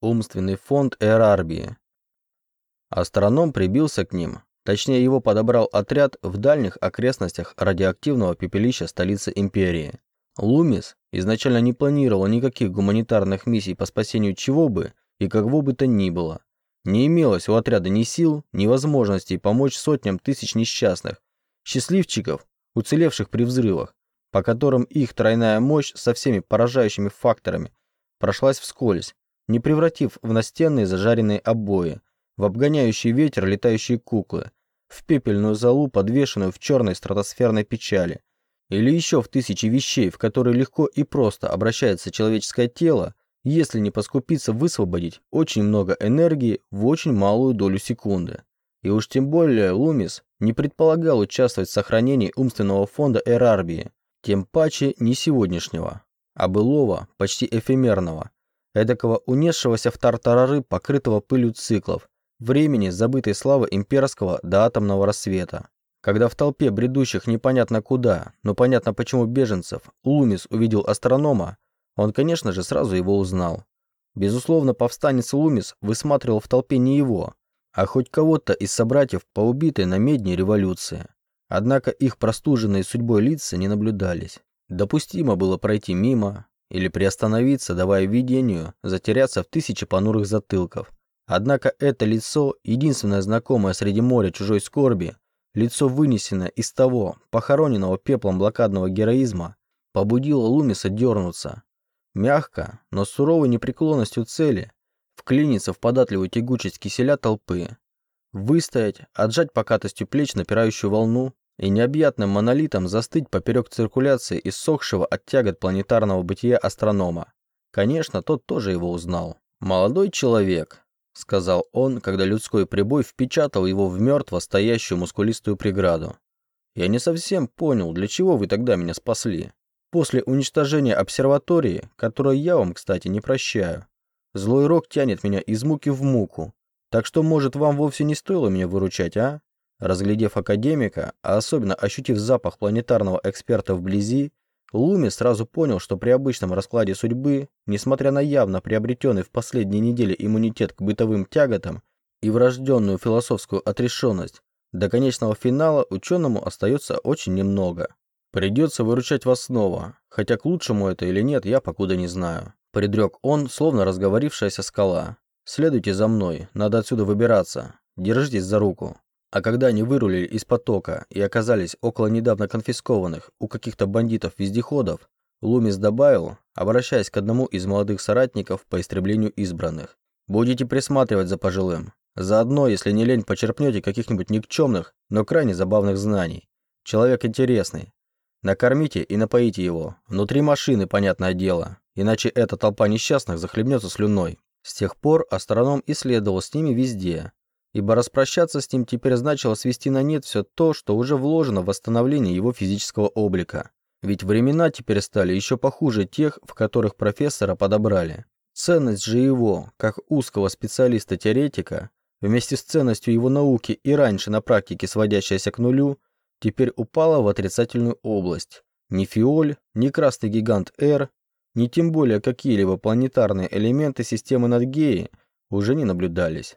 умственный фонд Эрарбии. Астроном прибился к ним, точнее его подобрал отряд в дальних окрестностях радиоактивного пепелища столицы империи. Лумис изначально не планировал никаких гуманитарных миссий по спасению чего бы и кого бы то ни было. Не имелось у отряда ни сил, ни возможностей помочь сотням тысяч несчастных, счастливчиков, уцелевших при взрывах, по которым их тройная мощь со всеми поражающими факторами прошлась вскользь, не превратив в настенные зажаренные обои, в обгоняющий ветер летающие куклы, в пепельную залу, подвешенную в черной стратосферной печали, или еще в тысячи вещей, в которые легко и просто обращается человеческое тело, если не поскупиться высвободить очень много энергии в очень малую долю секунды. И уж тем более Лумис не предполагал участвовать в сохранении умственного фонда Эрарбии, тем паче не сегодняшнего, а былого, почти эфемерного, эдакого унесшегося в тартарары, покрытого пылью циклов, времени забытой славы имперского до атомного рассвета. Когда в толпе бредущих непонятно куда, но понятно почему беженцев, Лумис увидел астронома, он, конечно же, сразу его узнал. Безусловно, повстанец Лумис высматривал в толпе не его, а хоть кого-то из собратьев по убитой на медне революции. Однако их простуженные судьбой лица не наблюдались. Допустимо было пройти мимо или приостановиться, давая видению затеряться в тысячи понурых затылков. Однако это лицо, единственное знакомое среди моря чужой скорби, лицо вынесенное из того, похороненного пеплом блокадного героизма, побудило Лумиса дернуться. Мягко, но с суровой непреклонностью цели, вклиниться в податливую тягучесть киселя толпы, выстоять, отжать покатостью плеч напирающую волну и необъятным монолитом застыть поперек циркуляции иссохшего от тягот планетарного бытия астронома. Конечно, тот тоже его узнал. «Молодой человек», — сказал он, когда людской прибой впечатал его в мертво стоящую мускулистую преграду. «Я не совсем понял, для чего вы тогда меня спасли. После уничтожения обсерватории, которую я вам, кстати, не прощаю, злой рок тянет меня из муки в муку. Так что, может, вам вовсе не стоило меня выручать, а?» Разглядев академика, а особенно ощутив запах планетарного эксперта вблизи, Луми сразу понял, что при обычном раскладе судьбы, несмотря на явно приобретенный в последние недели иммунитет к бытовым тяготам и врожденную философскую отрешенность, до конечного финала ученому остается очень немного. Придется выручать вас снова, хотя к лучшему это или нет, я покуда не знаю. Предрек он, словно разговорившаяся скала. Следуйте за мной, надо отсюда выбираться. Держитесь за руку. А когда они вырулили из потока и оказались около недавно конфискованных у каких-то бандитов-вездеходов, Лумис добавил, обращаясь к одному из молодых соратников по истреблению избранных. «Будете присматривать за пожилым. Заодно, если не лень, почерпнете каких-нибудь никчемных, но крайне забавных знаний. Человек интересный. Накормите и напоите его. Внутри машины, понятное дело. Иначе эта толпа несчастных захлебнется слюной». С тех пор астроном исследовал с ними везде, ибо распрощаться с ним теперь значило свести на нет все то, что уже вложено в восстановление его физического облика. Ведь времена теперь стали еще похуже тех, в которых профессора подобрали. Ценность же его, как узкого специалиста-теоретика, вместе с ценностью его науки и раньше на практике сводящаяся к нулю, теперь упала в отрицательную область. Ни фиоль, ни красный гигант R, ни тем более какие-либо планетарные элементы системы Надгеи уже не наблюдались.